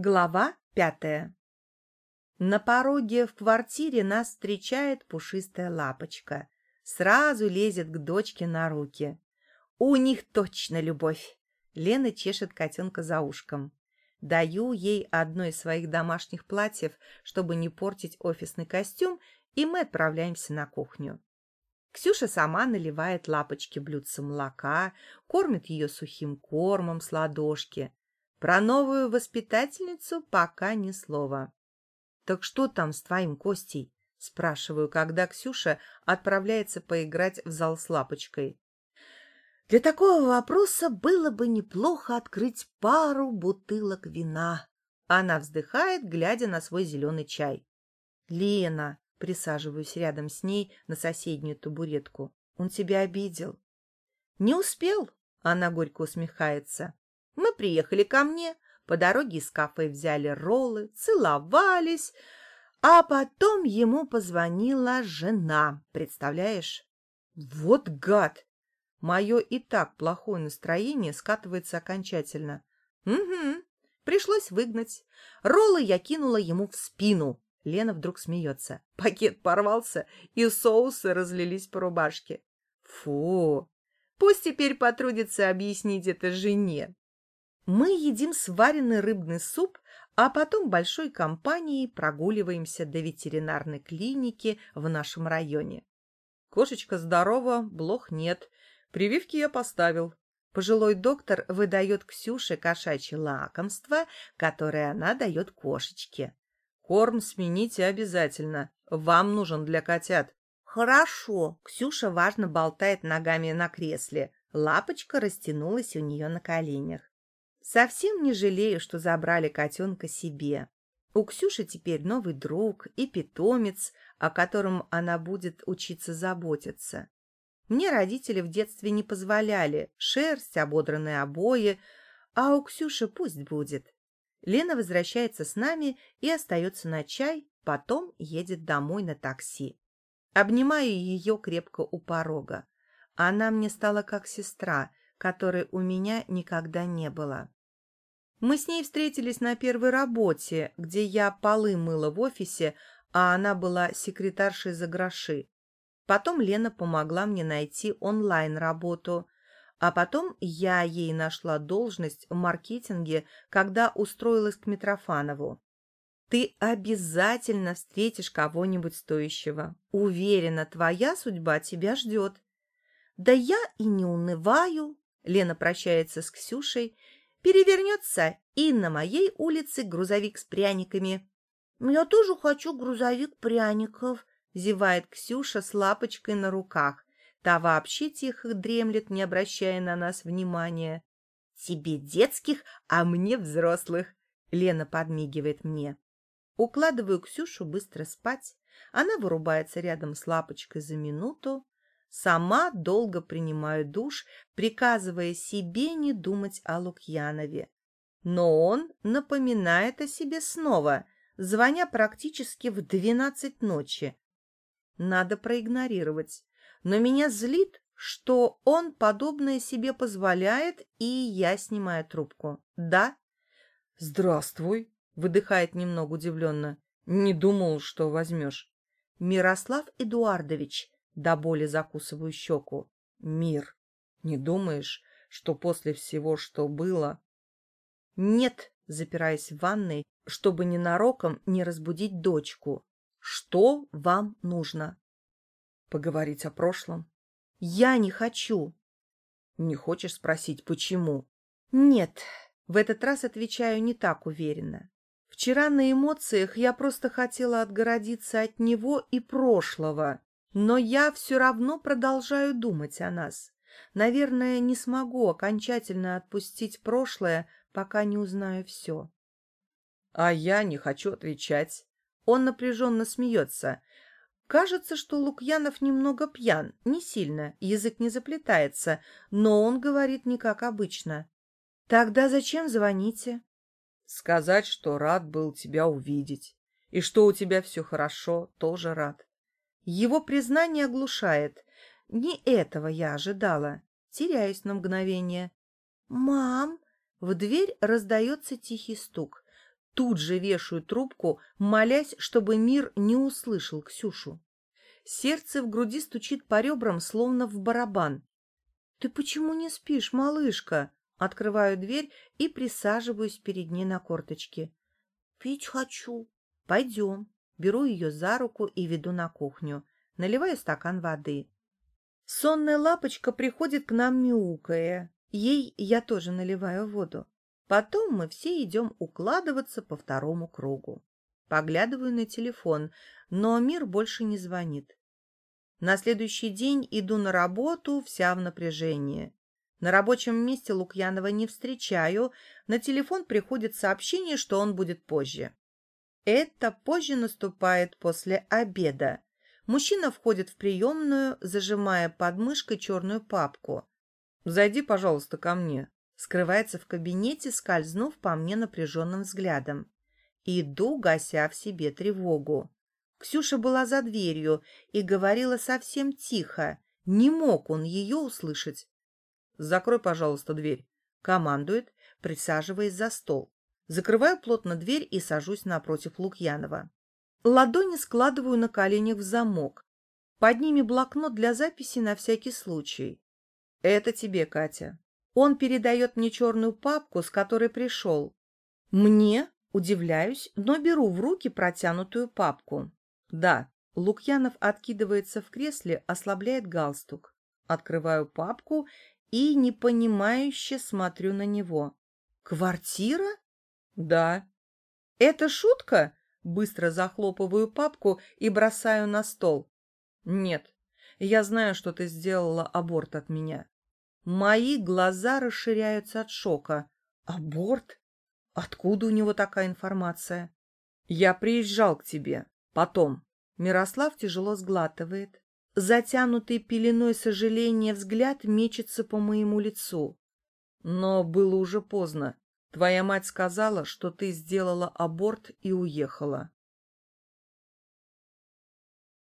Глава пятая На пороге в квартире нас встречает пушистая лапочка. Сразу лезет к дочке на руки. У них точно любовь. Лена чешет котенка за ушком. Даю ей одно из своих домашних платьев, чтобы не портить офисный костюм, и мы отправляемся на кухню. Ксюша сама наливает лапочке блюдце молока, кормит ее сухим кормом с ладошки. Про новую воспитательницу пока ни слова. «Так что там с твоим Костей?» — спрашиваю, когда Ксюша отправляется поиграть в зал с лапочкой. Для такого вопроса было бы неплохо открыть пару бутылок вина. Она вздыхает, глядя на свой зеленый чай. «Лена!» — присаживаюсь рядом с ней на соседнюю табуретку. «Он тебя обидел?» «Не успел?» — она горько усмехается. Мы приехали ко мне, по дороге из кафе взяли роллы, целовались, а потом ему позвонила жена, представляешь? Вот гад! Мое и так плохое настроение скатывается окончательно. Угу, пришлось выгнать. Роллы я кинула ему в спину. Лена вдруг смеется. Пакет порвался, и соусы разлились по рубашке. Фу! Пусть теперь потрудится объяснить это жене. Мы едим сваренный рыбный суп, а потом большой компанией прогуливаемся до ветеринарной клиники в нашем районе. Кошечка здорова, блох нет. Прививки я поставил. Пожилой доктор выдает Ксюше кошачье лакомство, которое она дает кошечке. Корм смените обязательно. Вам нужен для котят. Хорошо. Ксюша важно болтает ногами на кресле. Лапочка растянулась у нее на коленях. Совсем не жалею, что забрали котенка себе. У Ксюши теперь новый друг и питомец, о котором она будет учиться заботиться. Мне родители в детстве не позволяли, шерсть, ободранные обои, а у Ксюши пусть будет. Лена возвращается с нами и остается на чай, потом едет домой на такси. Обнимаю ее крепко у порога. Она мне стала как сестра, которой у меня никогда не было. Мы с ней встретились на первой работе, где я полы мыла в офисе, а она была секретаршей за гроши. Потом Лена помогла мне найти онлайн-работу, а потом я ей нашла должность в маркетинге, когда устроилась к Митрофанову. Ты обязательно встретишь кого-нибудь стоящего. Уверена, твоя судьба тебя ждет. Да я и не унываю. Лена прощается с Ксюшей перевернется, и на моей улице грузовик с пряниками. — Я тоже хочу грузовик пряников, — зевает Ксюша с лапочкой на руках. Та вообще тихо дремлет, не обращая на нас внимания. — Тебе детских, а мне взрослых, — Лена подмигивает мне. Укладываю Ксюшу быстро спать. Она вырубается рядом с лапочкой за минуту, Сама долго принимаю душ, приказывая себе не думать о Лукьянове. Но он напоминает о себе снова, звоня практически в двенадцать ночи. Надо проигнорировать. Но меня злит, что он подобное себе позволяет, и я снимаю трубку. «Да?» «Здравствуй», — выдыхает немного удивленно. «Не думал, что возьмешь». «Мирослав Эдуардович», до боли закусываю щеку. Мир. Не думаешь, что после всего, что было... Нет, запираясь в ванной, чтобы ненароком не разбудить дочку. Что вам нужно? Поговорить о прошлом? Я не хочу. Не хочешь спросить, почему? Нет, в этот раз отвечаю не так уверенно. Вчера на эмоциях я просто хотела отгородиться от него и прошлого. Но я все равно продолжаю думать о нас. Наверное, не смогу окончательно отпустить прошлое, пока не узнаю все. А я не хочу отвечать. Он напряженно смеется. Кажется, что Лукьянов немного пьян, не сильно, язык не заплетается, но он говорит не как обычно. Тогда зачем звоните? Сказать, что рад был тебя увидеть. И что у тебя все хорошо, тоже рад. Его признание оглушает. Не этого я ожидала. Теряюсь на мгновение. «Мам!» В дверь раздается тихий стук. Тут же вешаю трубку, молясь, чтобы мир не услышал Ксюшу. Сердце в груди стучит по ребрам, словно в барабан. «Ты почему не спишь, малышка?» Открываю дверь и присаживаюсь перед ней на корточке. «Пить хочу». «Пойдем». Беру ее за руку и веду на кухню. Наливаю стакан воды. Сонная лапочка приходит к нам мяукая. Ей я тоже наливаю воду. Потом мы все идем укладываться по второму кругу. Поглядываю на телефон, но мир больше не звонит. На следующий день иду на работу, вся в напряжении. На рабочем месте Лукьянова не встречаю, на телефон приходит сообщение, что он будет позже. Это позже наступает после обеда. Мужчина входит в приемную, зажимая под мышкой черную папку. «Зайди, пожалуйста, ко мне». Скрывается в кабинете, скользнув по мне напряженным взглядом. Иду, гася в себе тревогу. Ксюша была за дверью и говорила совсем тихо. Не мог он ее услышать. «Закрой, пожалуйста, дверь», — командует, присаживаясь за стол. Закрываю плотно дверь и сажусь напротив Лукьянова. Ладони складываю на коленях в замок. Под ними блокнот для записи на всякий случай. Это тебе, Катя. Он передает мне черную папку, с которой пришел. Мне? Удивляюсь, но беру в руки протянутую папку. Да, Лукьянов откидывается в кресле, ослабляет галстук. Открываю папку и непонимающе смотрю на него. «Квартира?» «Да». «Это шутка?» Быстро захлопываю папку и бросаю на стол. «Нет, я знаю, что ты сделала аборт от меня». Мои глаза расширяются от шока. «Аборт? Откуда у него такая информация?» «Я приезжал к тебе. Потом». Мирослав тяжело сглатывает. Затянутый пеленой сожаления взгляд мечется по моему лицу. Но было уже поздно. Твоя мать сказала, что ты сделала аборт и уехала.